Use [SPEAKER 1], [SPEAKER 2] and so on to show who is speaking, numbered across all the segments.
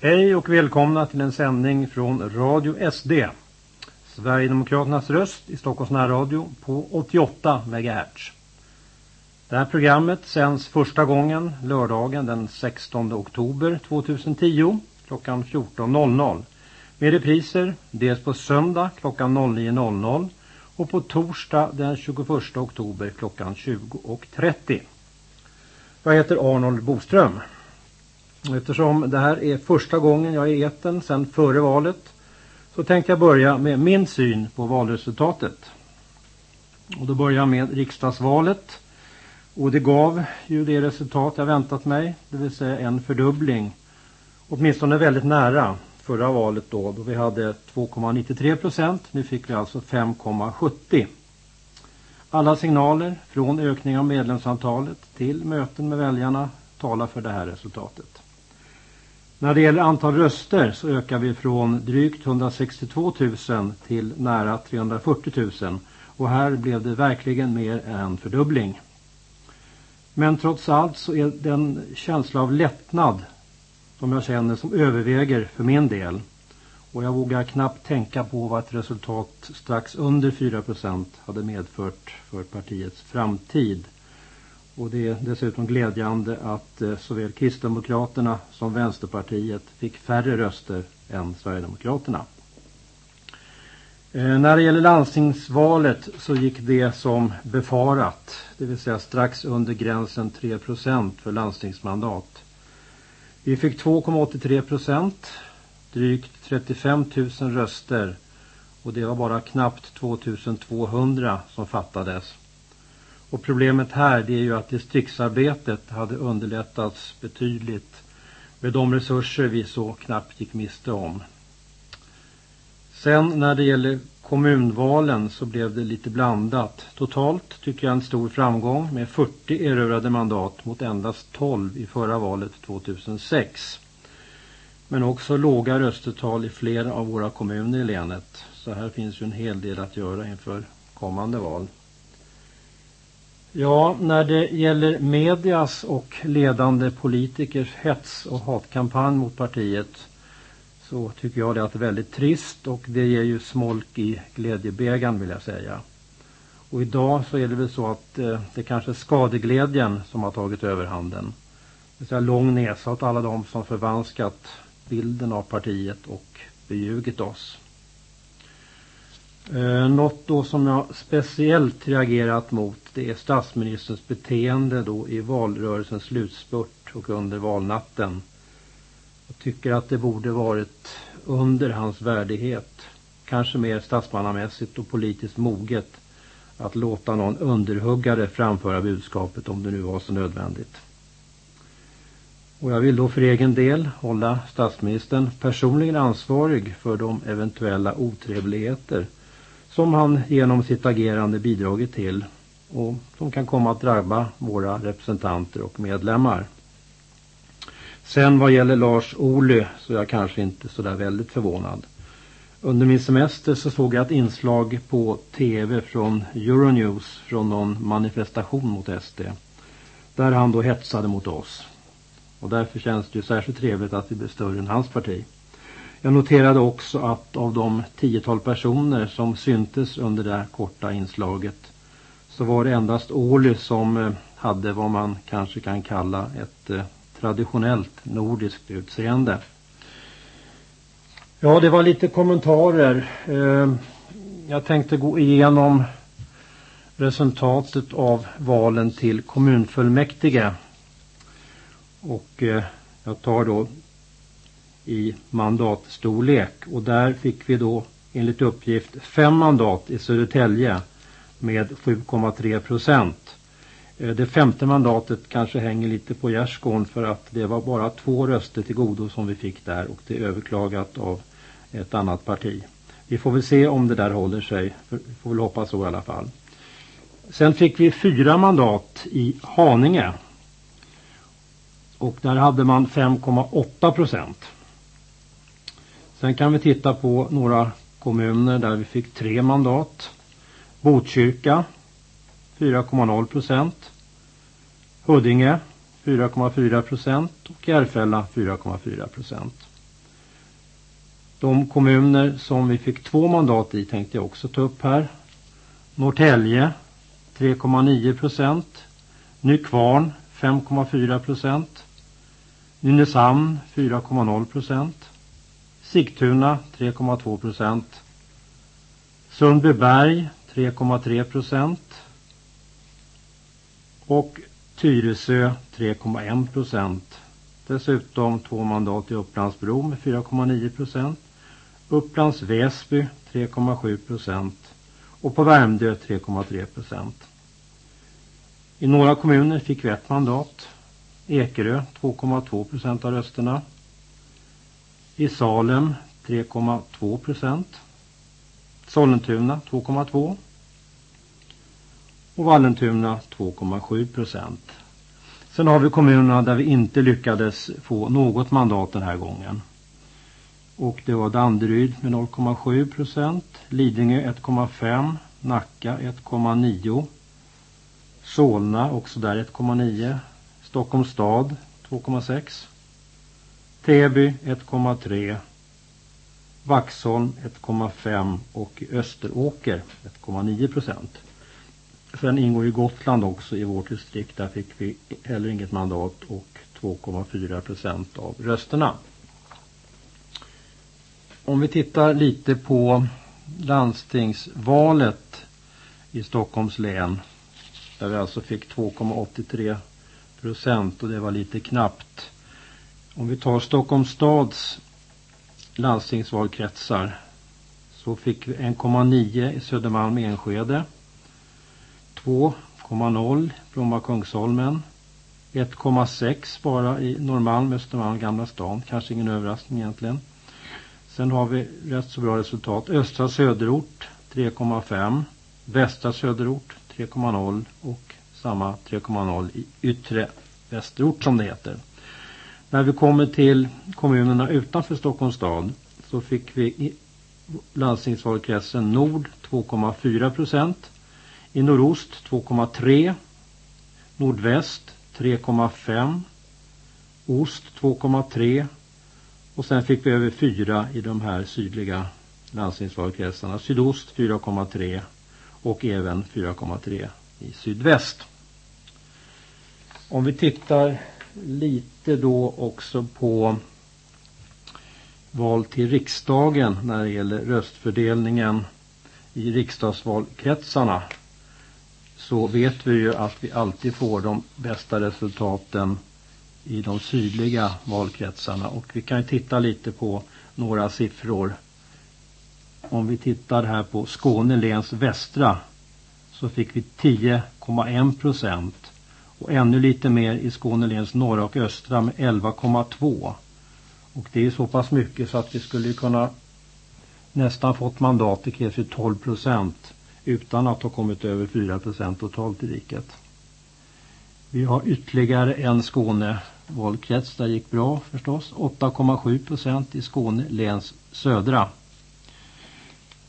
[SPEAKER 1] Hej och välkomna till en sändning från Radio SD. Sverigedemokraternas röst i Stockholms närradio på 88 MHz. Det här programmet sänds första gången lördagen den 16 oktober 2010 klockan 14.00 med repriser dels på söndag klockan 09.00 och på torsdag den 21 oktober klockan 20.30. Jag heter Arnold Boström. Eftersom det här är första gången jag är i eten sedan före valet så tänkte jag börja med min syn på valresultatet. Och då börjar jag med riksdagsvalet. Och det gav ju det resultat jag väntat mig, det vill säga en fördubbling. Åtminstone väldigt nära förra valet då, då vi hade 2,93 procent. Nu fick vi alltså 5,70. Alla signaler från ökning av medlemsantalet till möten med väljarna talar för det här resultatet. När det gäller antal röster så ökar vi från drygt 162 000 till nära 340 000 och här blev det verkligen mer än en fördubbling. Men trots allt så är den känsla av lättnad som jag känner som överväger för min del. Och jag vågar knappt tänka på vad ett resultat strax under 4% hade medfört för partiets framtid. Och det är dessutom glädjande att eh, såväl Kristdemokraterna som Vänsterpartiet fick färre röster än Sverigedemokraterna. Eh, när det gäller landstingsvalet så gick det som befarat, det vill säga strax under gränsen 3% för landstingsmandat. Vi fick 2,83 procent, drygt 35 000 röster och det var bara knappt 2200 som fattades. Och problemet här det är ju att distriktsarbetet hade underlättats betydligt med de resurser vi så knappt gick miste om. Sen när det gäller kommunvalen så blev det lite blandat. Totalt tycker jag en stor framgång med 40 erövrade mandat mot endast 12 i förra valet 2006. Men också låga röstetal i flera av våra kommuner i länet. Så här finns ju en hel del att göra inför kommande val. Ja, när det gäller medias och ledande politikers hets och hatkampanj mot partiet så tycker jag det är väldigt trist och det ger ju smolk i glädjebägaren vill jag säga. Och idag så är det väl så att eh, det kanske är skadeglädjen som har tagit överhanden. Det vill säga lång näsa åt alla de som förvanskat bilden av partiet och beljugit oss. Eh, något då som jag speciellt reagerat mot det är statsministerns beteende då i valrörelsens slutspurt och under valnatten. Jag tycker att det borde varit under hans värdighet, kanske mer statsmannamässigt och politiskt moget, att låta någon underhuggare framföra budskapet om det nu var så nödvändigt. Och jag vill då för egen del hålla statsministern personligen ansvarig för de eventuella otrevligheter som han genom sitt agerande bidragit till och som kan komma att drabba våra representanter och medlemmar. Sen vad gäller Lars Ohly så är jag kanske inte så där väldigt förvånad. Under min semester så såg jag ett inslag på tv från Euronews från någon manifestation mot SD. Där han då hetsade mot oss. Och därför känns det ju särskilt trevligt att vi blir större än hans parti. Jag noterade också att av de tiotal personer som syntes under det här korta inslaget så var det endast Åhly som eh, hade vad man kanske kan kalla ett eh, traditionellt nordiskt utseende. Ja, det var lite kommentarer. Eh, jag tänkte gå igenom resultatet av valen till kommunfullmäktige. Och jag tar då i mandatstorlek och där fick vi då enligt uppgift fem mandat i Södertälje med 7,3 procent. Eh, det femte mandatet kanske hänger lite på gärdsgården för att det var bara två röster till godo som vi fick där och det är överklagat av ett annat parti. Vi får väl se om det där håller sig, vi får väl hoppas så i alla fall. Sen fick vi fyra mandat i Haninge och där hade man 5,8 procent. Sen kan vi titta på några kommuner där vi fick tre mandat. Botkyrka 4,0 procent. Huddinge 4,4 procent och Järfälla 4,4 procent. De kommuner som vi fick två mandat i tänkte jag också ta upp här. Norrtälje 3,9 procent. Nykvarn 5,4 procent. Nynäshamn 4,0 procent. Sigtuna 3,2 procent. Sundbyberg 3,3 procent. Och Tyresö 3,1 procent. Dessutom två mandat i Upplandsbro med 4,9 procent. Upplands Väsby 3,7 procent. Och på Värmdö 3,3 procent. I några kommuner fick vi ett mandat. Ekerö 2,2 procent av rösterna. I Salem 3,2 procent. Sollentuna 2,2 och Vallentuna 2,7 procent. Sen har vi kommunerna där vi inte lyckades få något mandat den här gången. Och det var Danderyd med 0,7 procent, Lidingö 1,5, Nacka 1,9, Solna också där 1,9, Stockholms stad 2,6, Täby 1,3, Vaxholm 1,5 och Österåker 1,9 procent. Sen ingår ju Gotland också i vårt distrikt. Där fick vi heller inget mandat och 2,4 procent av rösterna. Om vi tittar lite på landstingsvalet i Stockholms län. Där vi alltså fick 2,83 procent och det var lite knappt. Om vi tar Stockholms stads landstingsvalkretsar så fick vi 1,9 i Södermalm Enskede. 2,0 Bromma Kungsholmen. 1,6 bara i Norrmalm, Östermalm, Gamla stan. Kanske ingen överraskning egentligen. Sen har vi rätt så bra resultat. Östra söderort 3,5. Västra söderort 3,0 och samma 3,0 i yttre västerort som det heter. När vi kommer till kommunerna utanför Stockholms stad så fick vi i landstingsvalkretsen Nord 2,4 procent. I nordost 2,3. Nordväst 3,5. Ost 2,3. Och sen fick vi över 4 i de här sydliga landstingsvalkretsarna. Sydost 4,3 och även 4,3 i sydväst. Om vi tittar lite då också på val till riksdagen när det gäller röstfördelningen i riksdagsvalkretsarna så vet vi ju att vi alltid får de bästa resultaten i de sydliga valkretsarna och vi kan ju titta lite på några siffror. Om vi tittar här på Skåne läns västra så fick vi 10,1 procent och ännu lite mer i Skåne läns norra och östra med 11,2 och det är så pass mycket så att vi skulle kunna nästan fått mandat, det krävs ju 12 procent utan att ha kommit över 4 procent totalt i riket. Vi har ytterligare en Skåne valkrets, där gick bra förstås, 8,7 procent i Skåne läns södra.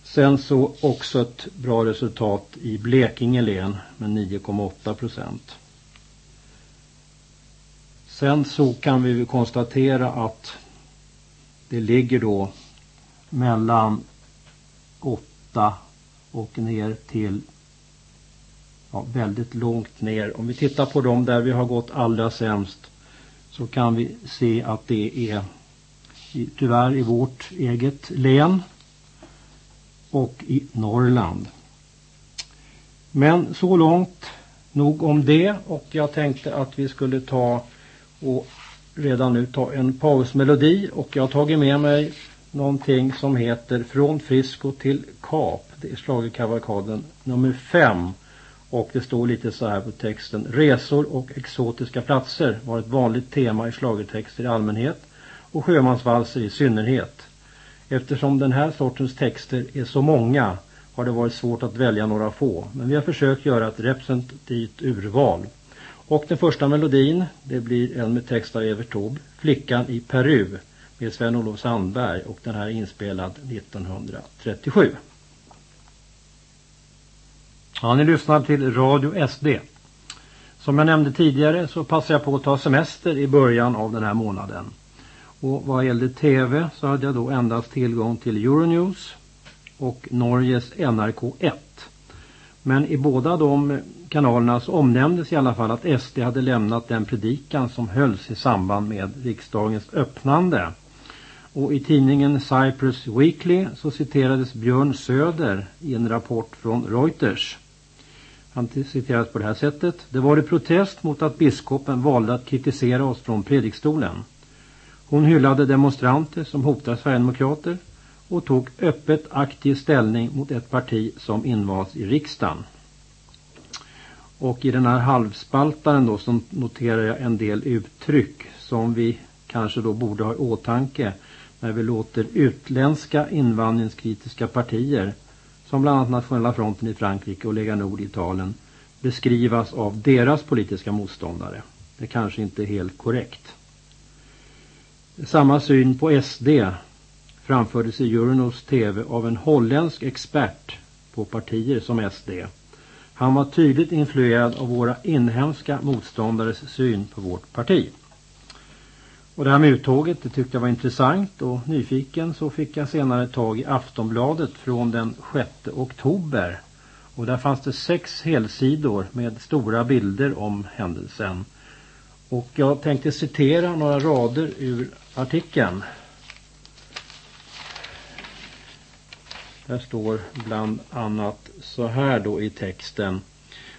[SPEAKER 1] Sen så också ett bra resultat i Blekinge län med 9,8 procent. Sen så kan vi konstatera att det ligger då mellan 8 och ner till ja, väldigt långt ner. Om vi tittar på dem där vi har gått allra sämst så kan vi se att det är tyvärr i vårt eget län och i Norrland. Men så långt nog om det och jag tänkte att vi skulle ta och redan nu ta en pausmelodi och jag har tagit med mig någonting som heter Från Frisco till Kap. Det är slagerkavalkaden nummer fem. Och det står lite så här på texten. Resor och exotiska platser var ett vanligt tema i slagertexter i allmänhet och sjömansvalser i synnerhet. Eftersom den här sortens texter är så många har det varit svårt att välja några få. Men vi har försökt göra ett representativt urval. Och den första melodin, det blir en med text av Evert Taube, Flickan i Peru med Sven-Olof Sandberg och den här är inspelad 1937. Ja, ni lyssnar till Radio SD. Som jag nämnde tidigare så passar jag på att ta semester i början av den här månaden. Och vad gällde tv så hade jag då endast tillgång till Euronews och Norges NRK1. Men i båda de kanalerna så omnämndes i alla fall att SD hade lämnat den predikan som hölls i samband med riksdagens öppnande. Och i tidningen Cyprus Weekly så citerades Björn Söder i en rapport från Reuters. Han citerades på det här sättet. Det var i protest mot att biskopen valde att kritisera oss från predikstolen. Hon hyllade demonstranter som hotar Sverigedemokrater och tog öppet aktiv ställning mot ett parti som invalts i riksdagen. Och i den här halvspaltaren då så noterar jag en del uttryck som vi kanske då borde ha i åtanke när vi låter utländska invandringskritiska partier som bland annat Nationella fronten i Frankrike och Lega Nord i Italien beskrivas av deras politiska motståndare. Det kanske inte är helt korrekt. Samma syn på SD framfördes i Euronos TV av en holländsk expert på partier som SD. Han var tydligt influerad av våra inhemska motståndares syn på vårt parti. Och det här med uttåget det tyckte jag var intressant och nyfiken så fick jag senare tag i Aftonbladet från den 6 oktober. Och där fanns det sex helsidor med stora bilder om händelsen. Och jag tänkte citera några rader ur artikeln. Där står bland annat så här då i texten.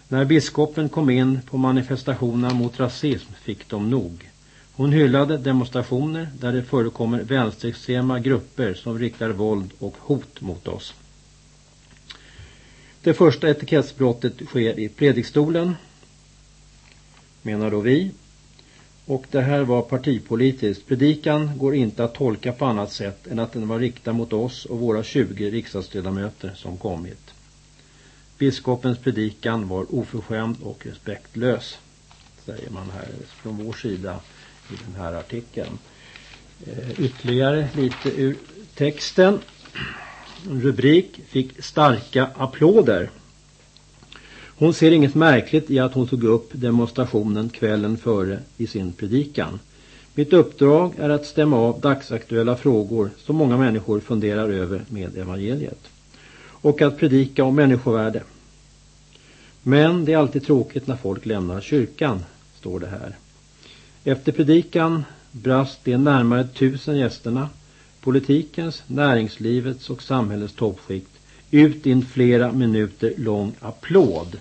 [SPEAKER 1] När biskopen kom in på manifestationerna mot rasism fick de nog. Hon hyllade demonstrationer där det förekommer vänsterextrema grupper som riktar våld och hot mot oss. Det första etikettsbrottet sker i predikstolen, menar då vi. Och det här var partipolitiskt. Predikan går inte att tolka på annat sätt än att den var riktad mot oss och våra 20 riksdagsledamöter som kommit. Biskopens predikan var oförskämd och respektlös, säger man här från vår sida i den här artikeln. Eh, ytterligare lite ur texten. Rubrik fick starka applåder. Hon ser inget märkligt i att hon tog upp demonstrationen kvällen före i sin predikan. Mitt uppdrag är att stämma av dagsaktuella frågor som många människor funderar över med evangeliet. Och att predika om människovärde. Men det är alltid tråkigt när folk lämnar kyrkan, står det här. Efter predikan brast de närmare tusen gästerna, politikens, näringslivets och samhällets toppskikt ut i en flera minuter lång applåd.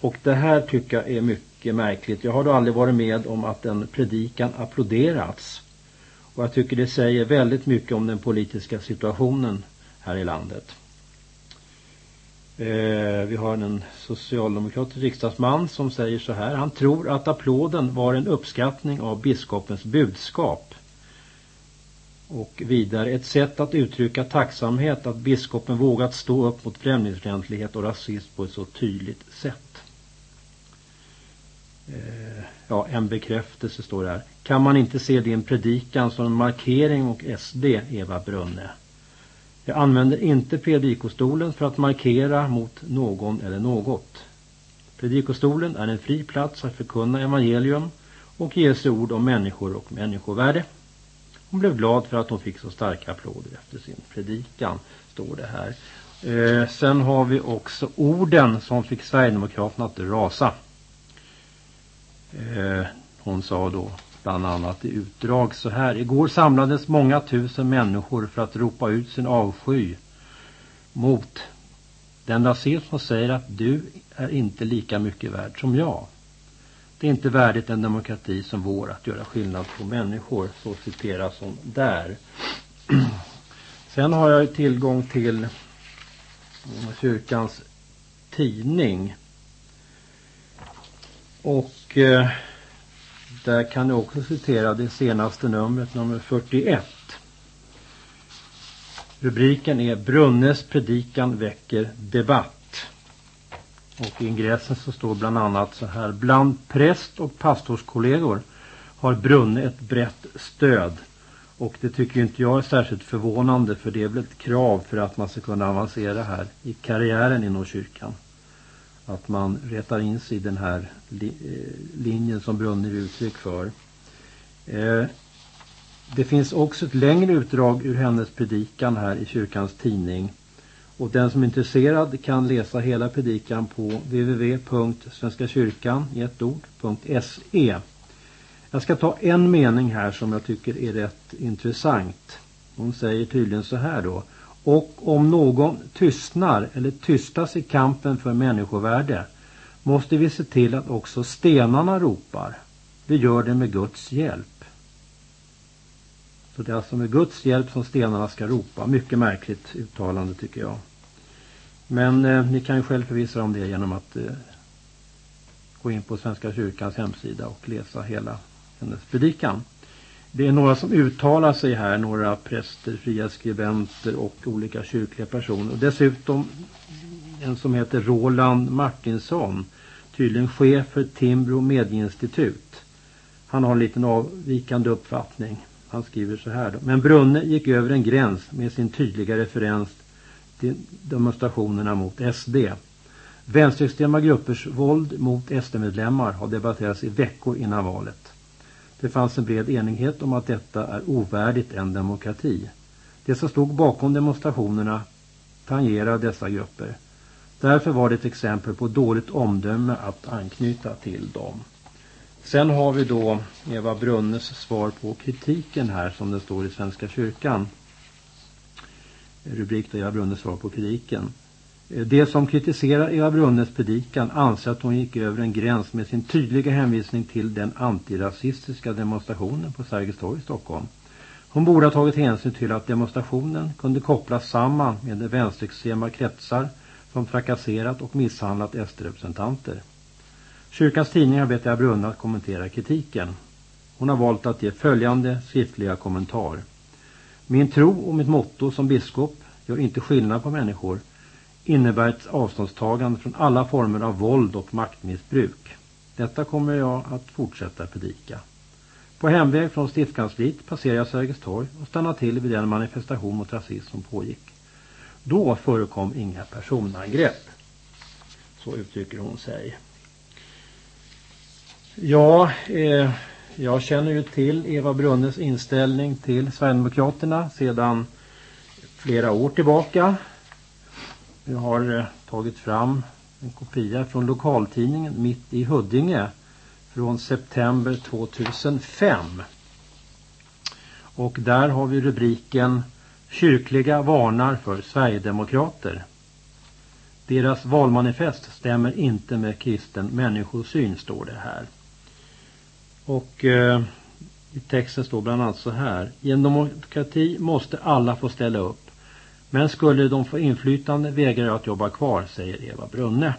[SPEAKER 1] Och det här tycker jag är mycket märkligt. Jag har då aldrig varit med om att en predikan applåderats. Och jag tycker det säger väldigt mycket om den politiska situationen här i landet. Eh, vi har en socialdemokratisk riksdagsman som säger så här. Han tror att applåden var en uppskattning av biskopens budskap. Och vidare ett sätt att uttrycka tacksamhet att biskopen vågat stå upp mot främlingsfientlighet och rasism på ett så tydligt sätt. Eh, ja, en bekräftelse står det här. Kan man inte se din predikan som en markering mot SD, Eva Brunne? Jag använder inte predikostolen för att markera mot någon eller något. Predikostolen är en fri plats att förkunna evangelium och ge sig ord om människor och människovärde. Hon blev glad för att hon fick så starka applåder efter sin predikan, står det här. Eh, sen har vi också orden som fick Sverigedemokraterna att rasa. Eh, hon sa då bland annat i utdrag så här. Igår samlades många tusen människor för att ropa ut sin avsky mot den rasism som säger att du är inte lika mycket värd som jag. Det är inte värdigt en demokrati som vår att göra skillnad på människor. Så citeras hon där. Sen har jag tillgång till eh, kyrkans tidning. Och eh, där kan jag också citera det senaste numret, nummer 41. Rubriken är Brunnes predikan väcker debatt. Och i ingressen så står bland annat så här. Bland präst och pastorskollegor har Brunne ett brett stöd. Och det tycker inte jag är särskilt förvånande för det är väl ett krav för att man ska kunna avancera här i karriären inom kyrkan att man retar in sig i den här li, eh, linjen som Brunner uttryck för. Eh, Det finns också ett längre utdrag ur hennes predikan här i kyrkans tidning. Och den som är intresserad kan läsa hela predikan på www.svenskakyrkan.se. Jag ska ta en mening här som jag tycker är rätt intressant. Hon säger tydligen så här då. Och om någon tystnar eller tystas i kampen för människovärde måste vi se till att också stenarna ropar. Vi gör det med Guds hjälp. Så det är alltså med Guds hjälp som stenarna ska ropa. Mycket märkligt uttalande tycker jag. Men eh, ni kan ju själv förvissa om det genom att eh, gå in på Svenska kyrkans hemsida och läsa hela hennes predikan. Det är några som uttalar sig här, några präster, fria skribenter och olika kyrkliga personer. Och dessutom en som heter Roland Martinsson, tydligen chef för Timbro medieinstitut. Han har en liten avvikande uppfattning. Han skriver så här då. Men Brunne gick över en gräns med sin tydliga referens till demonstrationerna mot SD. Vänsterextrema gruppers våld mot SD-medlemmar har debatterats i veckor innan valet. Det fanns en bred enighet om att detta är ovärdigt en demokrati. Det som stod bakom demonstrationerna tangerade dessa grupper. Därför var det ett exempel på dåligt omdöme att anknyta till dem. Sen har vi då Eva Brunnes svar på kritiken här som det står i Svenska kyrkan. Rubrik då Eva Brunnes svar på kritiken. Eh, de som kritiserar Eva Brunnes predikan anser att hon gick över en gräns med sin tydliga hänvisning till den antirasistiska demonstrationen på Sergels torg i Stockholm. Hon borde ha tagit hänsyn till att demonstrationen kunde kopplas samman med de vänsterextrema kretsar som trakasserat och misshandlat SD-representanter. Kyrkans tidning har bett Eva Brunne att kommentera kritiken. Hon har valt att ge följande skriftliga kommentar. Min tro och mitt motto som biskop gör inte skillnad på människor innebär ett avståndstagande från alla former av våld och maktmissbruk. Detta kommer jag att fortsätta predika. På hemväg från stiftskansliet passerar jag Sergels torg och stannar till vid den manifestation mot rasism som pågick. Då förekom inga personangrepp. Så uttrycker hon sig. Ja, eh, jag känner ju till Eva Brunnes inställning till Sverigedemokraterna sedan flera år tillbaka. Jag har eh, tagit fram en kopia från lokaltidningen Mitt i Huddinge från september 2005. Och där har vi rubriken Kyrkliga varnar för Sverigedemokrater. Deras valmanifest stämmer inte med kristen människosyn står det här. Och eh, i texten står bland annat så här. I en demokrati måste alla få ställa upp. Men skulle de få inflytande vägrar jag att jobba kvar, säger Eva Brunne.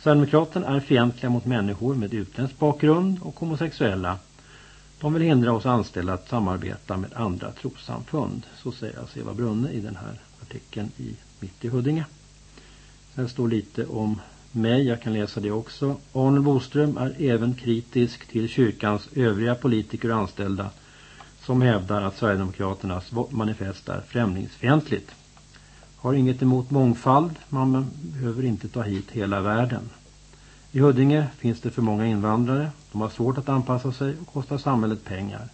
[SPEAKER 1] Sverigedemokraterna är fientliga mot människor med utländsk bakgrund och homosexuella. De vill hindra oss anställda att samarbeta med andra trossamfund. Så säger alltså Eva Brunne i den här artikeln i Mitt i Huddinge. Sen står lite om mig, jag kan läsa det också. Arnold Boström är även kritisk till kyrkans övriga politiker och anställda som hävdar att Sverigedemokraternas manifest är främlingsfientligt. Har inget emot mångfald, man behöver inte ta hit hela världen. I Huddinge finns det för många invandrare, de har svårt att anpassa sig och kostar samhället pengar.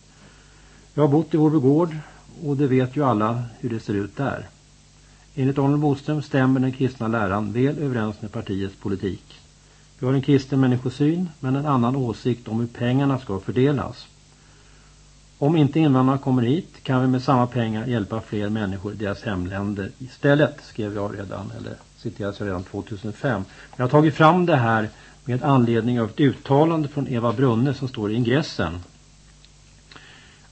[SPEAKER 1] Jag har bott i Vårby gård och det vet ju alla hur det ser ut där. Enligt Arnold Boström stämmer den kristna läran väl överens med partiets politik. Vi har en kristen människosyn men en annan åsikt om hur pengarna ska fördelas. Om inte invandrarna kommer hit kan vi med samma pengar hjälpa fler människor i deras hemländer istället, skrev jag redan, eller citerades jag redan 2005. Jag har tagit fram det här med anledning av ett uttalande från Eva Brunne som står i ingressen.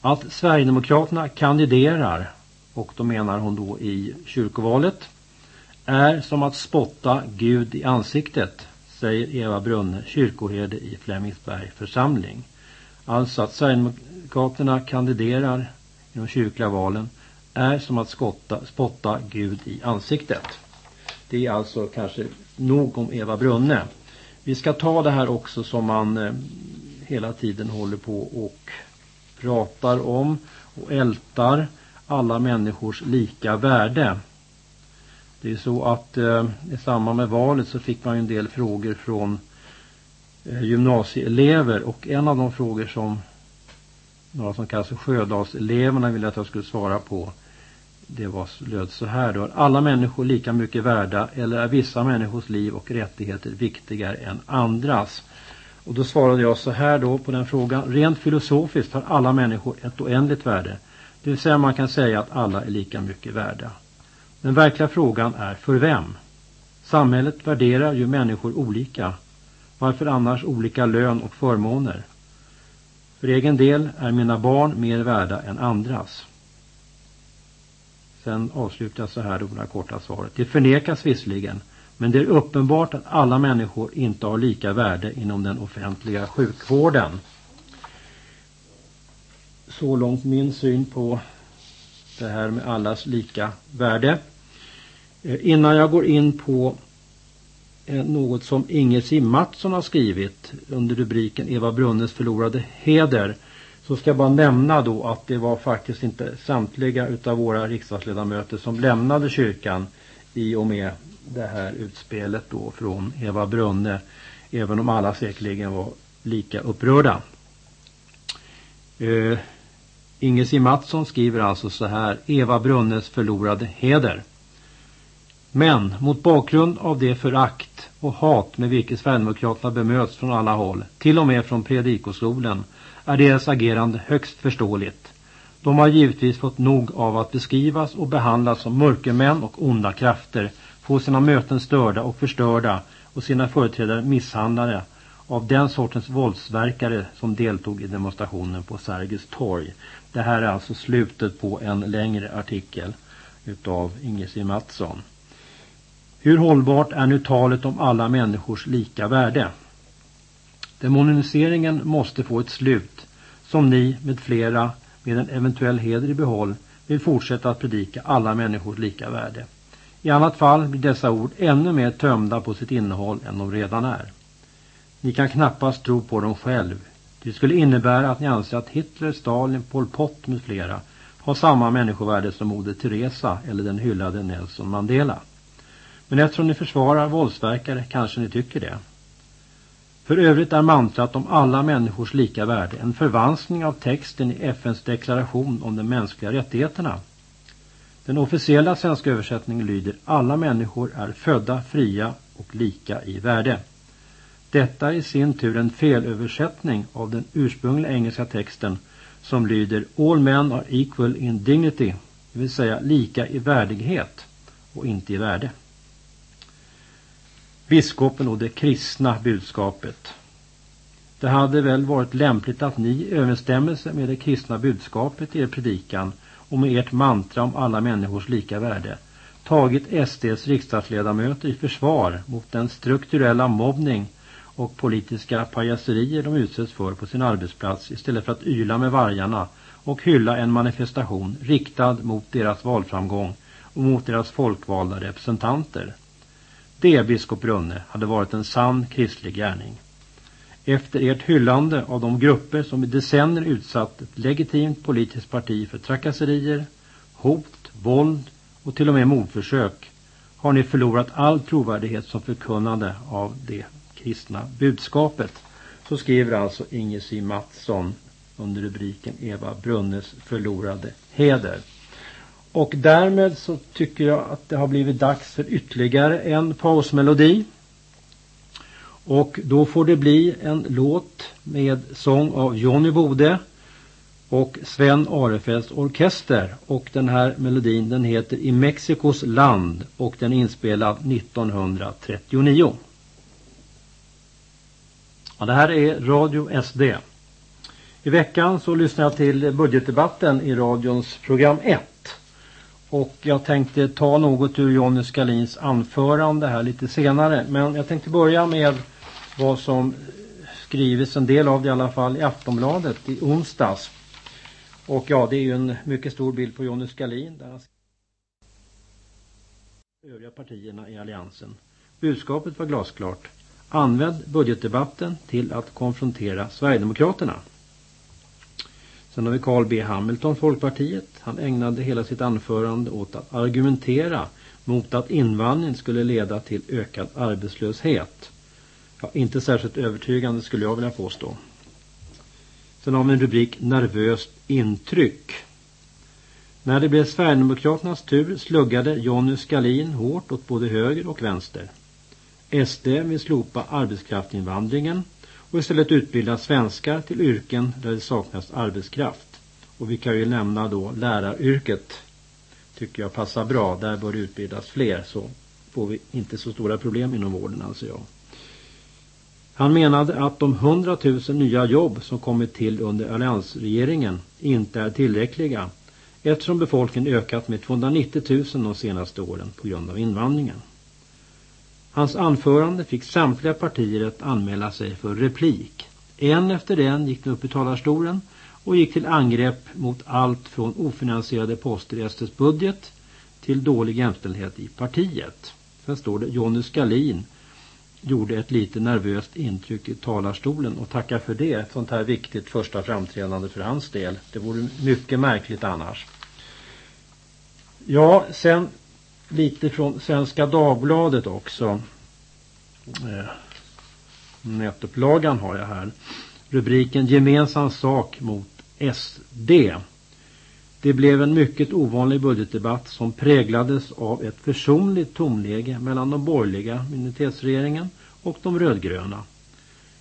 [SPEAKER 1] Att Sverigedemokraterna kandiderar, och då menar hon då i kyrkovalet, är som att spotta Gud i ansiktet, säger Eva Brunne, kyrkoherde i Flemingsberg församling. Alltså att Sverigedemokraterna kandiderar i de kyrkliga valen är som att skotta, spotta Gud i ansiktet. Det är alltså kanske nog om Eva Brunne. Vi ska ta det här också som man eh, hela tiden håller på och pratar om och ältar alla människors lika värde. Det är så att eh, i samband med valet så fick man ju en del frågor från eh, Eh, gymnasieelever och en av de frågor som några som kallas för Sjödalseleverna ville att jag skulle svara på. Det var löd så här då. Alla människor lika mycket värda eller är vissa människors liv och rättigheter viktigare än andras? Och då svarade jag så här då på den frågan. Rent filosofiskt har alla människor ett oändligt värde. Det vill säga man kan säga att alla är lika mycket värda. Den verkliga frågan är för vem? Samhället värderar ju människor olika. Varför annars olika lön och förmåner? För egen del är mina barn mer värda än andras. Sen avslutar jag så här då det korta svaret. Det förnekas visserligen men det är uppenbart att alla människor inte har lika värde inom den offentliga sjukvården. Så långt min syn på det här med allas lika värde. Eh, innan jag går in på något som Inge Sim Mattsson har skrivit under rubriken Eva Brunnes förlorade heder så ska jag bara nämna då att det var faktiskt inte samtliga utav våra riksdagsledamöter som lämnade kyrkan i och med det här utspelet då från Eva Brunne även om alla säkerligen var lika upprörda. Uh, Inge Simatsson Mattsson skriver alltså så här Eva Brunnes förlorade heder. Men mot bakgrund av det förakt och hat med vilket Sverigedemokraterna bemöts från alla håll, till och med från predikoskolen, är deras agerande högst förståeligt. De har givetvis fått nog av att beskrivas och behandlas som mörkermän och onda krafter, få sina möten störda och förstörda och sina företrädare misshandlade av den sortens våldsverkare som deltog i demonstrationen på Sergels torg. Det här är alltså slutet på en längre artikel utav Inge C. Mattsson. Hur hållbart är nu talet om alla människors lika värde? Demoniseringen måste få ett slut som ni med flera med en eventuell heder i behåll vill fortsätta att predika alla människors lika värde. I annat fall blir dessa ord ännu mer tömda på sitt innehåll än de redan är. Ni kan knappast tro på dem själv. Det skulle innebära att ni anser att Hitler, Stalin, Pol Pot med flera har samma människovärde som Moder Teresa eller den hyllade Nelson Mandela. Men eftersom ni försvarar våldsverkare kanske ni tycker det. För övrigt är mantrat om alla människors lika värde en förvanskning av texten i FNs deklaration om de mänskliga rättigheterna. Den officiella svenska översättningen lyder Alla människor är födda fria och lika i värde. Detta är i sin tur en felöversättning av den ursprungliga engelska texten som lyder All men are equal in dignity, det vill säga lika i värdighet och inte i värde biskopen och det kristna budskapet. Det hade väl varit lämpligt att ni i överensstämmelse med det kristna budskapet i er predikan och med ert mantra om alla människors lika värde tagit SDs riksdagsledamöter i försvar mot den strukturella mobbning och politiska pajaserier de utsätts för på sin arbetsplats istället för att yla med vargarna och hylla en manifestation riktad mot deras valframgång och mot deras folkvalda representanter. Det, biskop Brunne, hade varit en sann kristlig gärning. Efter ert hyllande av de grupper som i decennier utsatt ett legitimt politiskt parti för trakasserier, hot, våld och till och med mordförsök har ni förlorat all trovärdighet som förkunnande av det kristna budskapet. Så skriver alltså Inge C. Mattsson under rubriken Eva Brunnes förlorade heder. Och därmed så tycker jag att det har blivit dags för ytterligare en pausmelodi. Och då får det bli en låt med sång av Johnny Bode och Sven Arefels orkester. Och den här melodin den heter I Mexikos land och den är inspelad 1939. Ja, det här är Radio SD. I veckan så lyssnade jag till budgetdebatten i radions program 1. Och jag tänkte ta något ur Jonny Skalins anförande här lite senare. Men jag tänkte börja med vad som skrivits, en del av det i alla fall, i Aftonbladet i onsdags. Och ja, det är ju en mycket stor bild på Jonny Skalin där han övriga partierna i alliansen. Budskapet var glasklart. Använd budgetdebatten till att konfrontera Sverigedemokraterna. Sen har vi Carl B Hamilton, Folkpartiet. Han ägnade hela sitt anförande åt att argumentera mot att invandring skulle leda till ökad arbetslöshet. Ja, inte särskilt övertygande skulle jag vilja påstå. Sen har vi en rubrik Nervöst intryck. När det blev Sverigedemokraternas tur sluggade Jonny Skalin hårt åt både höger och vänster. SD vill slopa arbetskraftinvandringen och istället utbilda svenskar till yrken där det saknas arbetskraft. Och vi kan ju nämna då läraryrket. Tycker jag passar bra. Där bör det utbildas fler så får vi inte så stora problem inom vården anser jag. Han menade att de 100 000 nya jobb som kommit till under alliansregeringen inte är tillräckliga eftersom befolkningen ökat med 290 000 de senaste åren på grund av invandringen. Hans anförande fick samtliga partier att anmäla sig för replik. En efter en gick de upp i talarstolen och gick till angrepp mot allt från ofinansierade poster i SDs budget till dålig jämställdhet i partiet. Sen står det Jonny Skalin gjorde ett lite nervöst intryck i talarstolen och tackar för det. Ett sånt här viktigt första framträdande för hans del. Det vore mycket märkligt annars. Ja, sen lite från Svenska Dagbladet också. Eh, nätupplagan har jag här. Rubriken Gemensam sak mot SD. Det blev en mycket ovanlig budgetdebatt som präglades av ett försonligt tonläge mellan de borgerliga minoritetsregeringen och de rödgröna.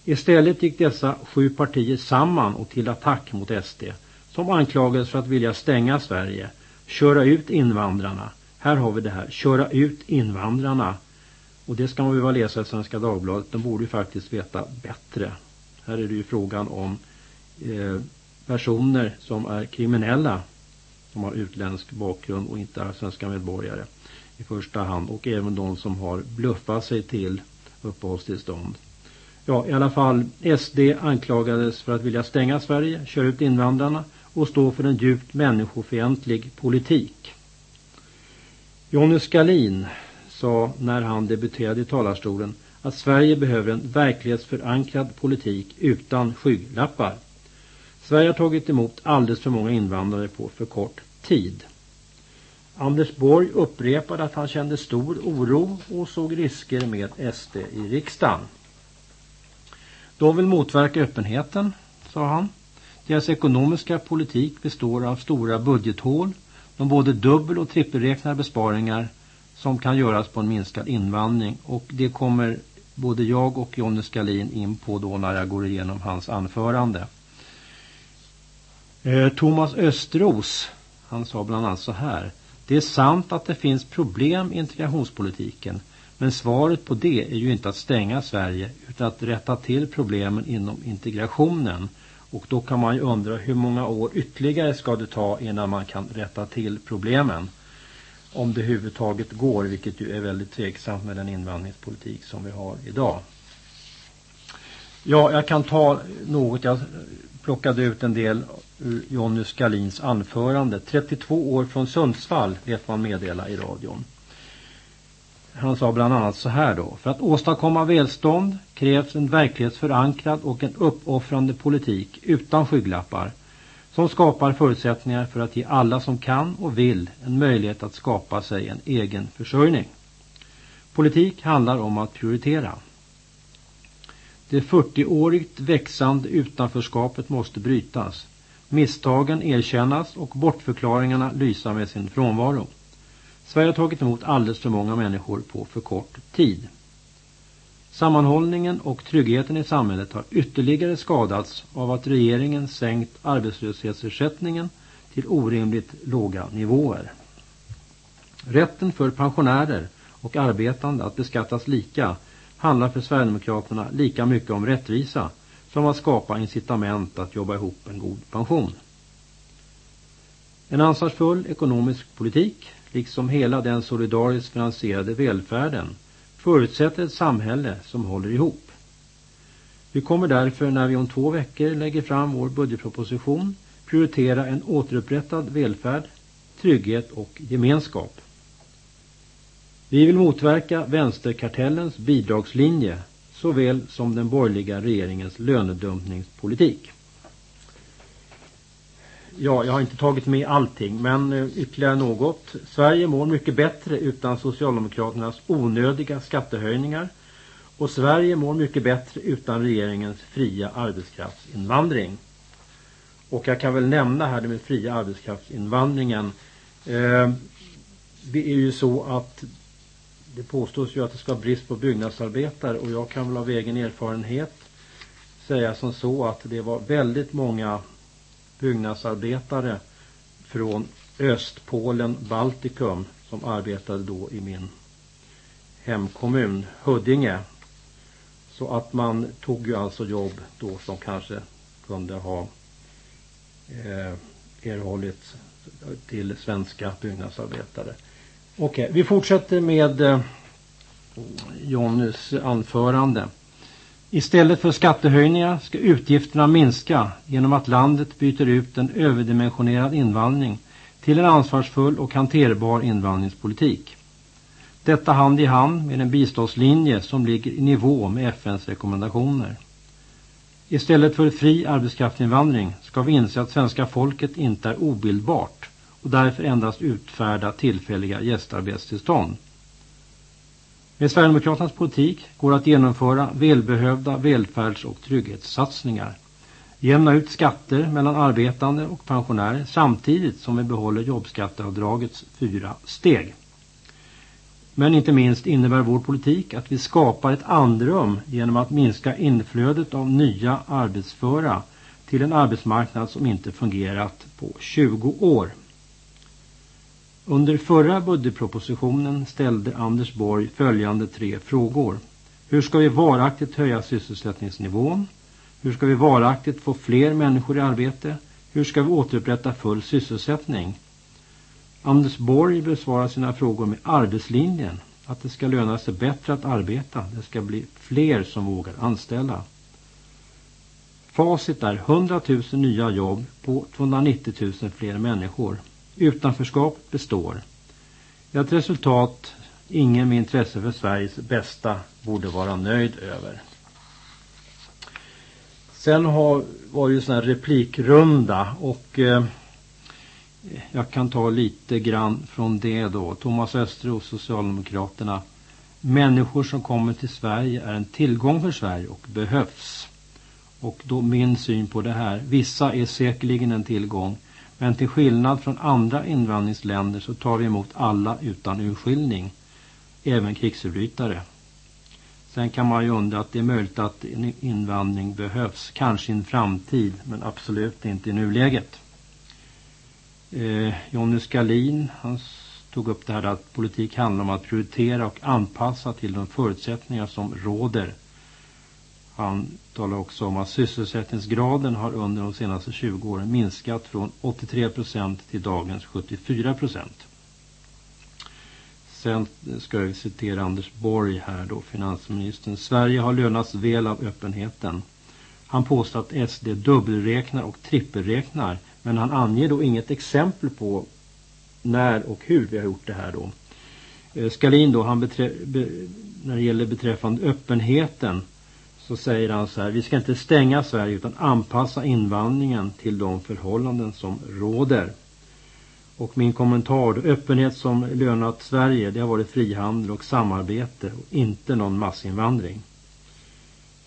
[SPEAKER 1] Istället gick dessa sju partier samman och till attack mot SD som anklagades för att vilja stänga Sverige, köra ut invandrarna. Här har vi det här, köra ut invandrarna. Och det ska man väl läsa i Svenska Dagbladet, de borde ju faktiskt veta bättre. Här är det ju frågan om eh, personer som är kriminella som har utländsk bakgrund och inte är svenska medborgare i första hand och även de som har bluffat sig till uppehållstillstånd. Ja, i alla fall SD anklagades för att vilja stänga Sverige, köra ut invandrarna och stå för en djupt människofientlig politik. Jonny Skalin sa när han debuterade i talarstolen att Sverige behöver en verklighetsförankrad politik utan skygglappar. Sverige har tagit emot alldeles för många invandrare på för kort tid. Anders Borg upprepade att han kände stor oro och såg risker med SD i riksdagen. De vill motverka öppenheten, sa han. Deras ekonomiska politik består av stora budgethål, de både dubbel- och trippelräknar besparingar som kan göras på en minskad invandring och det kommer både jag och Jonny Skalin in på då när jag går igenom hans anförande. Eh, Thomas Östros, han sa bland annat så här. Det är sant att det finns problem i integrationspolitiken. Men svaret på det är ju inte att stänga Sverige utan att rätta till problemen inom integrationen. Och då kan man ju undra hur många år ytterligare ska det ta innan man kan rätta till problemen. Om det överhuvudtaget går, vilket ju är väldigt tveksamt med den invandringspolitik som vi har idag. Ja, jag kan ta något. Jag plockade ut en del ur Jonny Skalins anförande. 32 år från Sundsvall vet man meddela i radion. Han sa bland annat så här då. För att åstadkomma välstånd krävs en verklighetsförankrad och en uppoffrande politik utan skygglappar som skapar förutsättningar för att ge alla som kan och vill en möjlighet att skapa sig en egen försörjning. Politik handlar om att prioritera. Det 40-årigt växande utanförskapet måste brytas. Misstagen erkännas och bortförklaringarna lysa med sin frånvaro. Sverige har tagit emot alldeles för många människor på för kort tid. Sammanhållningen och tryggheten i samhället har ytterligare skadats av att regeringen sänkt arbetslöshetsersättningen till orimligt låga nivåer. Rätten för pensionärer och arbetande att beskattas lika handlar för Sverigedemokraterna lika mycket om rättvisa som att skapa incitament att jobba ihop en god pension. En ansvarsfull ekonomisk politik, liksom hela den solidariskt finansierade välfärden, förutsätter ett samhälle som håller ihop. Vi kommer därför när vi om två veckor lägger fram vår budgetproposition prioritera en återupprättad välfärd, trygghet och gemenskap. Vi vill motverka vänsterkartellens bidragslinje såväl som den borgerliga regeringens lönedumpningspolitik. Ja, jag har inte tagit med allting, men eh, ytterligare något. Sverige mår mycket bättre utan Socialdemokraternas onödiga skattehöjningar. Och Sverige mår mycket bättre utan regeringens fria arbetskraftsinvandring. Och jag kan väl nämna här det med fria arbetskraftsinvandringen. Eh, det är ju så att det påstås ju att det ska brist på byggnadsarbetare och jag kan väl av egen erfarenhet säga som så att det var väldigt många byggnadsarbetare från Östpolen, Baltikum som arbetade då i min hemkommun Huddinge. Så att man tog ju alltså jobb då som kanske kunde ha eh, erhållits till svenska byggnadsarbetare. Okej, vi fortsätter med eh, Jonnys anförande. Istället för skattehöjningar ska utgifterna minska genom att landet byter ut en överdimensionerad invandring till en ansvarsfull och hanterbar invandringspolitik. Detta hand i hand med en biståndslinje som ligger i nivå med FNs rekommendationer. Istället för fri arbetskraftsinvandring ska vi inse att svenska folket inte är obildbart och därför endast utfärda tillfälliga gästarbetstillstånd. Med Sverigedemokraternas politik går det att genomföra välbehövda välfärds- och trygghetssatsningar. Jämna ut skatter mellan arbetande och pensionärer samtidigt som vi behåller jobbskatteavdragets fyra steg. Men inte minst innebär vår politik att vi skapar ett andrum genom att minska inflödet av nya arbetsföra till en arbetsmarknad som inte fungerat på 20 år. Under förra budgetpropositionen ställde Anders Borg följande tre frågor. Hur ska vi varaktigt höja sysselsättningsnivån? Hur ska vi varaktigt få fler människor i arbete? Hur ska vi återupprätta full sysselsättning? Anders Borg besvarar sina frågor med arbetslinjen. Att det ska löna sig bättre att arbeta. Det ska bli fler som vågar anställa. Facit är 100 000 nya jobb på 290 000 fler människor. Utanförskap består. Ett resultat ingen med intresse för Sveriges bästa borde vara nöjd över. Sen har, var det ju sån här replikrunda och eh, jag kan ta lite grann från det då. Thomas Östros, Socialdemokraterna. Människor som kommer till Sverige är en tillgång för Sverige och behövs. Och då min syn på det här. Vissa är säkerligen en tillgång. Men till skillnad från andra invandringsländer så tar vi emot alla utan urskiljning. Även krigsförbrytare. Sen kan man ju undra att det är möjligt att invandring behövs. Kanske i en framtid men absolut inte i nuläget. Eh, Jonny Skalin han tog upp det här att politik handlar om att prioritera och anpassa till de förutsättningar som råder. Han talar också om att sysselsättningsgraden har under de senaste 20 åren minskat från 83 procent till dagens 74 procent. Sen ska jag citera Anders Borg här då, finansministern. Sverige har lönats väl av öppenheten. Han påstår att SD dubbelräknar och trippelräknar men han anger då inget exempel på när och hur vi har gjort det här då. Eh, Skalin då, han beträ, be, när det gäller beträffande öppenheten så säger han så här, vi ska inte stänga Sverige utan anpassa invandringen till de förhållanden som råder. Och min kommentar, då, öppenhet som lönat Sverige, det har varit frihandel och samarbete och inte någon massinvandring.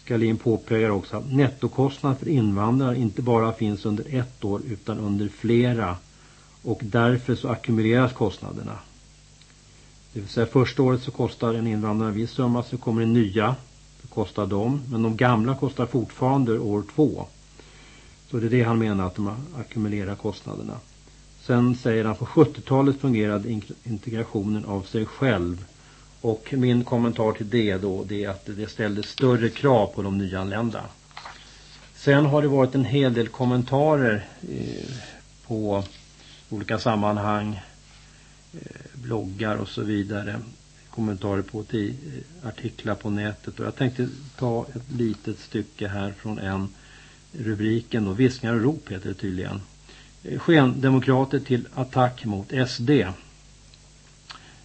[SPEAKER 1] Skalin påpekar också att nettokostnaden för invandrare inte bara finns under ett år utan under flera och därför så ackumuleras kostnaderna. Det vill säga första året så kostar en invandrare en viss summa så kommer det nya, kostar de, men de gamla kostar fortfarande år två. Så det är det han menar att de ackumulerar kostnaderna. Sen säger han på 70-talet fungerade integrationen av sig själv och min kommentar till det då det är att det ställde större krav på de nyanlända. Sen har det varit en hel del kommentarer eh, på olika sammanhang, eh, bloggar och så vidare. Kommentarer på till eh, artiklar på nätet. Och jag tänkte ta ett litet stycke här från en rubriken då. Viskningar och rop heter det tydligen. Eh, skendemokrater till attack mot SD.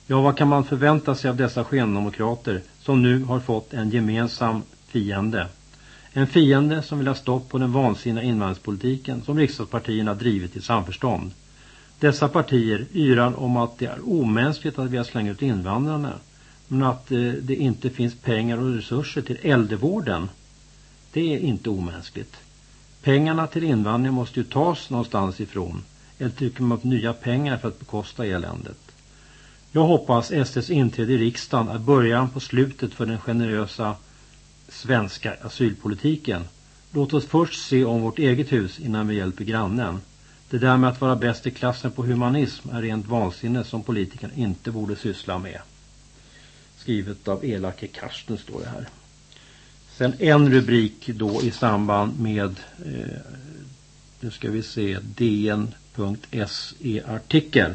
[SPEAKER 1] Ja, vad kan man förvänta sig av dessa skendemokrater som nu har fått en gemensam fiende? En fiende som vill ha stopp på den vansinniga invandringspolitiken som riksdagspartierna drivit i samförstånd. Dessa partier yrar om att det är omänskligt att vi har slängt ut invandrarna men att eh, det inte finns pengar och resurser till äldrevården. Det är inte omänskligt. Pengarna till invandring måste ju tas någonstans ifrån. Eller tycker man att nya pengar för att bekosta eländet? Jag hoppas SDs inträde i riksdagen är början på slutet för den generösa svenska asylpolitiken. Låt oss först se om vårt eget hus innan vi hjälper grannen. Det där med att vara bäst i klassen på humanism är rent vansinne som politikerna inte borde syssla med. Skrivet av elake Karsten står det här. Sen en rubrik då i samband med, eh, nu ska vi se, DN.se artikel.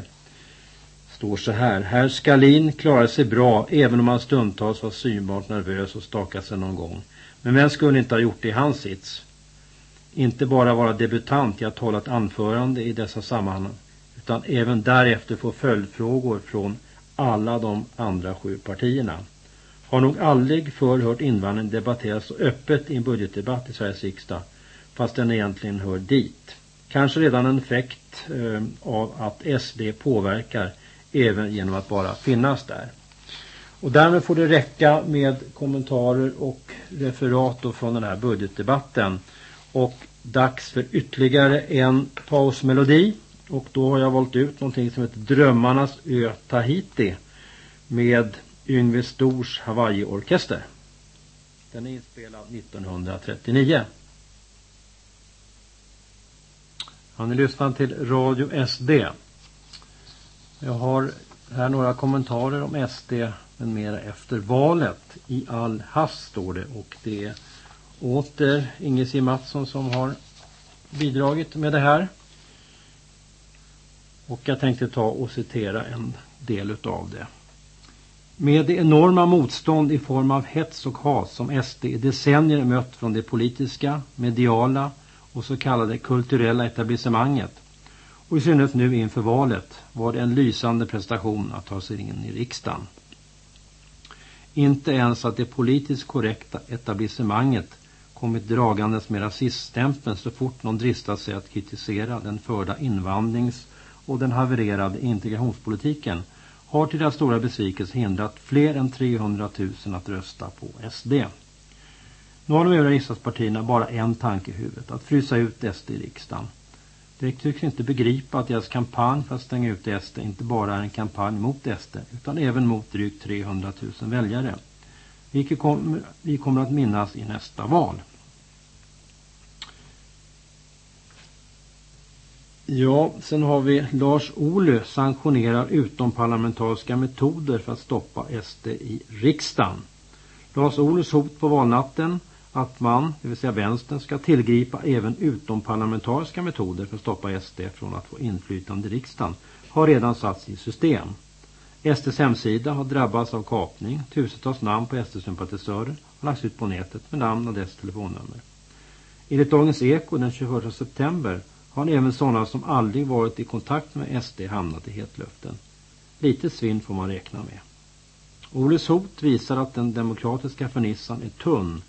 [SPEAKER 1] Står så här. Herr Skalin klarade sig bra även om han stundtals var synbart nervös och stakade sig någon gång. Men vem skulle inte ha gjort det i hans sits? Inte bara vara debutant i att hålla ett anförande i dessa sammanhang utan även därefter få följdfrågor från alla de andra sju partierna. Har nog aldrig förr hört invandring debatteras så öppet i en budgetdebatt i Sveriges riksdag fast den egentligen hör dit. Kanske redan en effekt eh, av att SD påverkar även genom att bara finnas där. Och därmed får det räcka med kommentarer och referat från den här budgetdebatten. Och dags för ytterligare en pausmelodi. Och då har jag valt ut någonting som heter Drömmarnas ö Tahiti med Yngve Stors Hawaii-orkester. Den är inspelad 1939. Han ni lyssnad till Radio SD? Jag har här några kommentarer om SD men mera efter valet. I all hast står det och det är åter Inge C. Mattsson som har bidragit med det här. Och jag tänkte ta och citera en del utav det. Med det enorma motstånd i form av hets och hat som SD i decennier mött från det politiska, mediala och så kallade kulturella etablissemanget och i synnerhet nu inför valet var det en lysande prestation att ta sig in i riksdagen. Inte ens att det politiskt korrekta etablissemanget kommit dragandes med rasiststämpeln så fort någon dristat sig att kritisera den förda invandrings- och den havererade integrationspolitiken har till deras stora besvikelse hindrat fler än 300 000 att rösta på SD. Nu har de övriga riksdagspartierna bara en tanke i huvudet, att frysa ut SD i riksdagen. De tycks inte begripa att deras kampanj för att stänga ut SD inte bara är en kampanj mot SD utan även mot drygt 300 000 väljare. Vilket vi kommer att minnas i nästa val. Ja, sen har vi Lars Ohly sanktionerar utomparlamentariska metoder för att stoppa SD i riksdagen. Lars Ohlys hot på valnatten att man, det vill säga vänstern, ska tillgripa även utomparlamentariska metoder för att stoppa SD från att få inflytande i riksdagen har redan satts i system. SDs hemsida har drabbats av kapning. Tusentals namn på SD-sympatisörer har lagts ut på nätet med namn och dess telefonnummer. Enligt Dagens Eko den 21 september har även sådana som aldrig varit i kontakt med SD hamnat i hetluften. Lite svinn får man räkna med. Oles hot visar att den demokratiska fernissan är tunn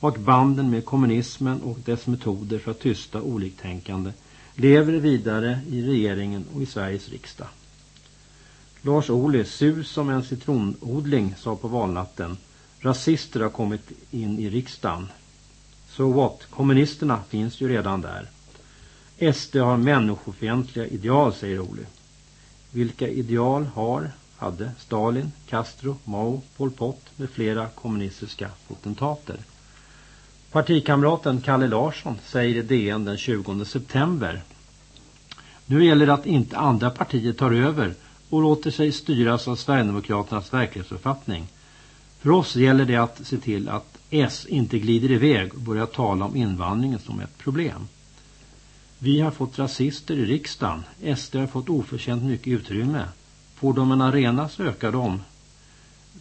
[SPEAKER 1] och att banden med kommunismen och dess metoder för att tysta oliktänkande lever vidare i regeringen och i Sveriges riksdag. Lars Ohly, sur som en citronodling, sa på valnatten. Rasister har kommit in i riksdagen. So what? Kommunisterna finns ju redan där. SD har människofientliga ideal, säger Ohly. Vilka ideal har, hade Stalin, Castro, Mao, Pol Pot med flera kommunistiska potentater? Partikamraten Kalle Larsson säger i DN den 20 september. Nu gäller det att inte andra partier tar över och låter sig styras av Sverigedemokraternas verklighetsuppfattning. För oss gäller det att se till att S inte glider iväg och börjar tala om invandringen som ett problem. Vi har fått rasister i riksdagen. SD har fått oförtjänt mycket utrymme. Får de en arena så ökar de.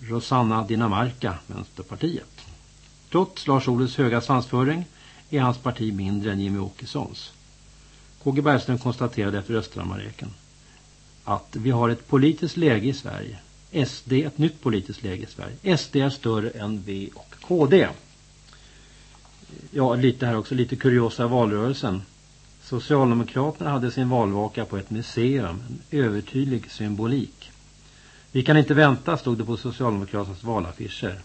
[SPEAKER 1] Rosanna Dinamarca, Vänsterpartiet. Trots Lars Oles höga svansföring är hans parti mindre än Jimmy Åkessons. KG Bergström konstaterade efter Östrammareken att vi har ett politiskt läge i Sverige. SD, ett nytt politiskt läge i Sverige. SD är större än V och KD. Ja, lite här också, lite kuriosa valrörelsen. Socialdemokraterna hade sin valvaka på ett museum, en övertydlig symbolik. Vi kan inte vänta, stod det på Socialdemokraternas valaffischer.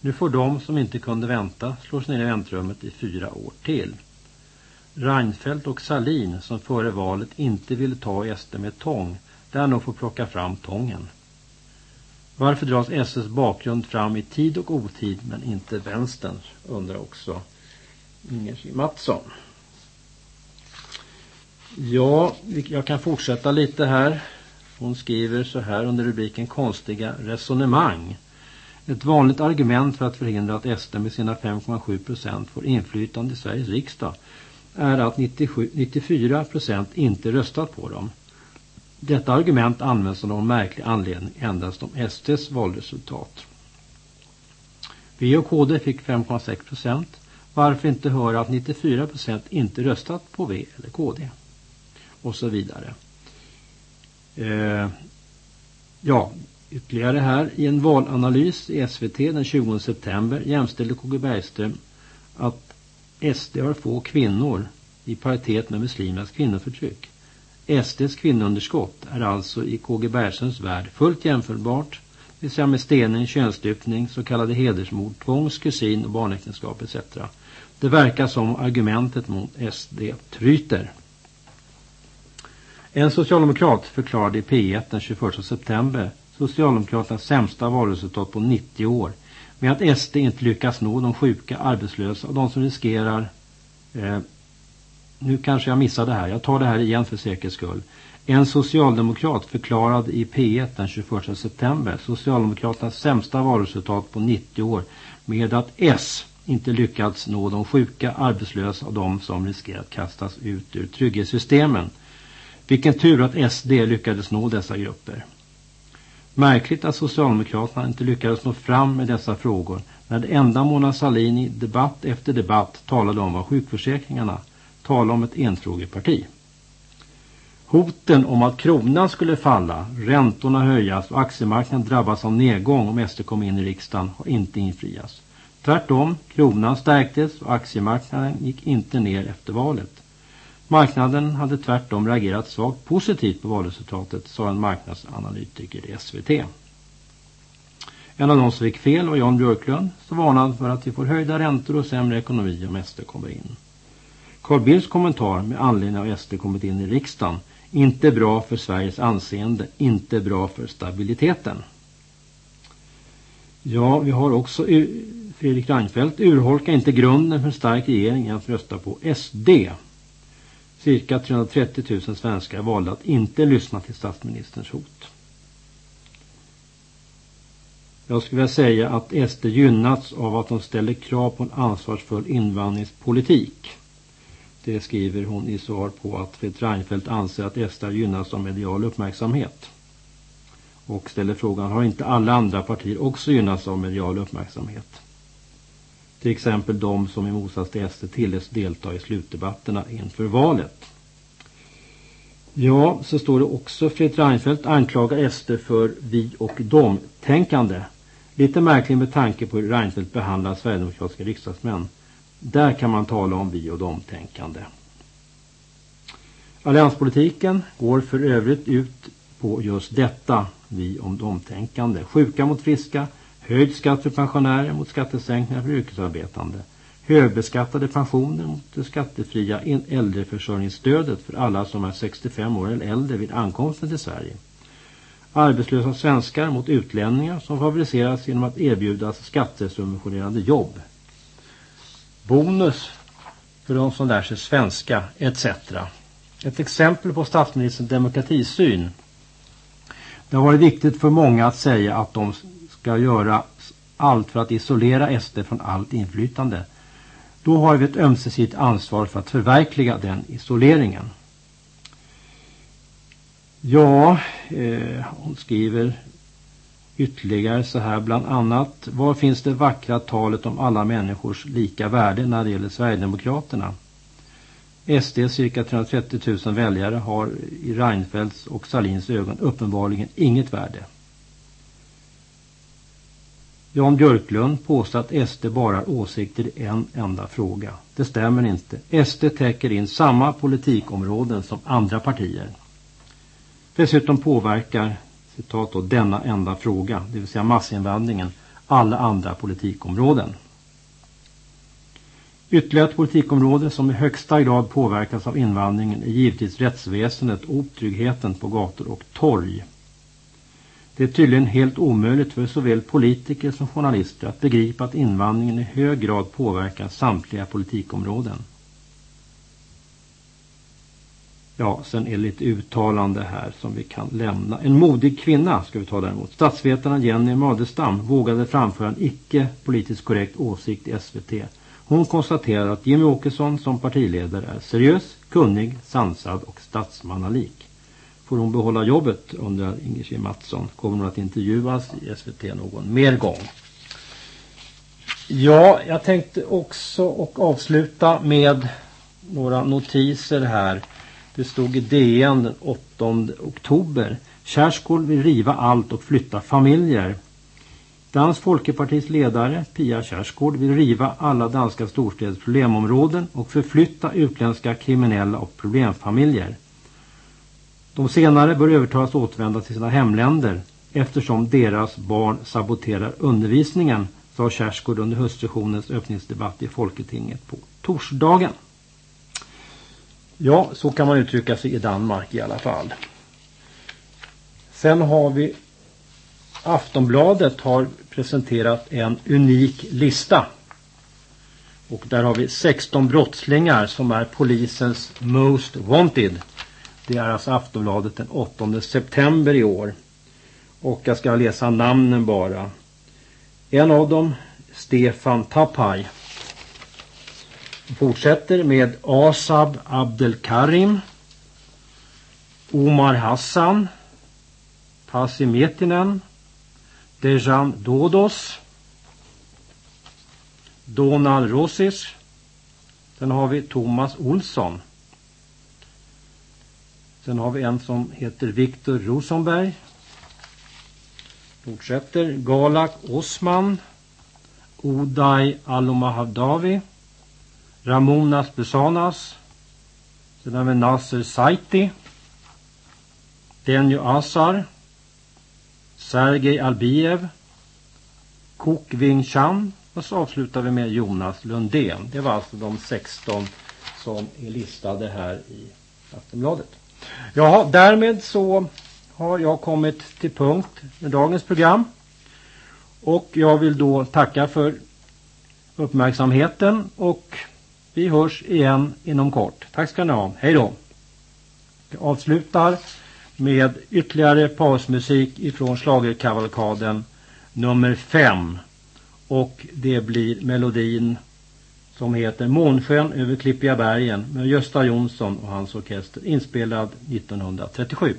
[SPEAKER 1] Nu får de som inte kunde vänta slå sig ner i väntrummet i fyra år till. Reinfeldt och Salin som före valet inte ville ta SD med tång, där nog får plocka fram tången. Varför dras SS bakgrund fram i tid och otid men inte vänsterns, undrar också Inger Mattsson. Ja, jag kan fortsätta lite här. Hon skriver så här under rubriken konstiga resonemang. Ett vanligt argument för att förhindra att SD med sina 5,7 % får inflytande i Sveriges riksdag är att 97, 94 procent inte röstat på dem. Detta argument används av någon märklig anledning endast om SDs valresultat. V och KD fick 5,6 procent. Varför inte höra att 94 procent inte röstat på V eller KD? Och så vidare. Eh, ja, ytterligare här. I en valanalys i SVT den 20 september jämställde KG Bergström att SD har få kvinnor i paritet med muslimernas kvinnoförtryck. SDs kvinnounderskott är alltså i KG Bergströms värld fullt jämförbart, det vill säga med stening, könsstympning, så kallade hedersmord, tvångs, kusin och barnäktenskap etc. Det verkar som argumentet mot SD tryter. En socialdemokrat förklarade i P1 den 21 september Socialdemokraternas sämsta valresultat på 90 år med att SD inte lyckas nå de sjuka, arbetslösa och de som riskerar eh, nu kanske jag missade det här, jag tar det här igen för säkerhets skull. En socialdemokrat förklarade i P1 den 21 september Socialdemokraternas sämsta valresultat på 90 år med att S inte lyckats nå de sjuka, arbetslösa och de som riskerar att kastas ut ur trygghetssystemen. Vilken tur att SD lyckades nå dessa grupper. Märkligt att Socialdemokraterna inte lyckades nå fram med dessa frågor när det enda Mona Sahlin i debatt efter debatt talade om var sjukförsäkringarna. Tala om ett enfrågeparti. Hoten om att kronan skulle falla, räntorna höjas och aktiemarknaden drabbas av nedgång om SD kom in i riksdagen har inte infriats. Tvärtom, kronan stärktes och aktiemarknaden gick inte ner efter valet. Marknaden hade tvärtom reagerat svagt positivt på valresultatet, sa en marknadsanalytiker i SVT. En av de som fick fel var Jan Björklund, som varnade för att vi får höjda räntor och sämre ekonomi om SD kommer in. Carl Bildts kommentar med anledning av SD kommit in i riksdagen, inte bra för Sveriges anseende, inte bra för stabiliteten. Ja, vi har också Fredrik Reinfeldt, urholka inte grunden för en stark regering att rösta på SD. Cirka 330 000 svenskar valde att inte lyssna till statsministerns hot. Jag skulle vilja säga att SD gynnats av att de ställer krav på en ansvarsfull invandringspolitik. Det skriver hon i svar på att Fredrik Reinfeldt anser att SD gynnas av medial uppmärksamhet. Och ställer frågan, har inte alla andra partier också gynnats av medial uppmärksamhet? Till exempel de som i motsats till SD tilläts delta i slutdebatterna inför valet. Ja, så står det också Fredrik Reinfeldt anklagar SD för vi och dom-tänkande. Lite märkligt med tanke på hur Reinfeldt behandlar Sverigedemokratiska riksdagsmän. Där kan man tala om vi och dom-tänkande. Allianspolitiken går för övrigt ut på just detta, vi om dom-tänkande. Sjuka mot friska, Höjd skatt för pensionärer mot skattesänkningar för yrkesarbetande. Högbeskattade pensioner mot det skattefria äldreförsörjningsstödet för alla som är 65 år eller äldre vid ankomsten till Sverige. Arbetslösa svenskar mot utlänningar som favoriseras genom att erbjudas skattesubventionerade jobb. Bonus för de som lär sig svenska etc. Ett exempel på statsministerns demokratisyn. Det har varit viktigt för många att säga att de ska göra allt för att isolera SD från allt inflytande. Då har vi ett ömsesidigt ansvar för att förverkliga den isoleringen. Ja, eh, hon skriver ytterligare så här bland annat. Var finns det vackra talet om alla människors lika värde när det gäller Sverigedemokraterna? SD cirka 330 000 väljare har i Reinfeldts och Salins ögon uppenbarligen inget värde. Jan Björklund påstår att SD bara har åsikter i en enda fråga. Det stämmer inte. SD täcker in samma politikområden som andra partier. Dessutom påverkar citat då, denna enda fråga, det vill säga massinvandringen, alla andra politikområden. Ytterligare ett politikområde som i högsta grad påverkas av invandringen är givetvis rättsväsendet och otryggheten på gator och torg. Det är tydligen helt omöjligt för såväl politiker som journalister att begripa att invandringen i hög grad påverkar samtliga politikområden. Ja, sen är det lite uttalande här som vi kan lämna. En modig kvinna ska vi ta däremot. Statsvetarna Jenny Madestam vågade framföra en icke politiskt korrekt åsikt i SVT. Hon konstaterade att Jimmy Åkesson som partiledare är seriös, kunnig, sansad och statsmannalik. Får hon behålla jobbet undrar Inger K. Mattsson. Kommer hon att intervjuas i SVT någon mer gång? Ja, jag tänkte också och avsluta med några notiser här. Det stod i DN den 8 oktober. Kärskål vill riva allt och flytta familjer. Dans Folkepartis ledare Pia Kärskård vill riva alla danska storstäders problemområden och förflytta utländska kriminella och problemfamiljer. De senare bör övertalas återvända till sina hemländer eftersom deras barn saboterar undervisningen, sa Kärskård under höstsessionens öppningsdebatt i Folketinget på torsdagen. Ja, så kan man uttrycka sig i Danmark i alla fall. Sen har vi Aftonbladet har presenterat en unik lista. Och där har vi 16 brottslingar som är polisens most wanted. Det är alltså Aftonbladet den 8 september i år. Och jag ska läsa namnen bara. En av dem, Stefan Tapaj. Fortsätter med Asab Abdelkarim. Omar Hassan. Pasi Metinen. Dejan Dodos. Donald Rosis. Sen har vi Thomas Olsson. Sen har vi en som heter Viktor Rosenberg. Fortsätter. Galak Osman. Oday Alomahavdavi. Ramonas Besanas. Sen har vi Nasser Saiti. Denjo Asar. Sergej Albiev. Kok Wing Chan. Och så avslutar vi med Jonas Lundén. Det var alltså de 16 som är listade här i Aftonbladet. Ja, därmed så har jag kommit till punkt med dagens program. Och jag vill då tacka för uppmärksamheten och vi hörs igen inom kort. Tack ska ni ha. Hej då. Jag avslutar med ytterligare pausmusik ifrån slagerkavalkaden nummer 5. Och det blir melodin som heter Månsken över Klippiga bergen med Gösta Jonsson och hans orkester inspelad 1937.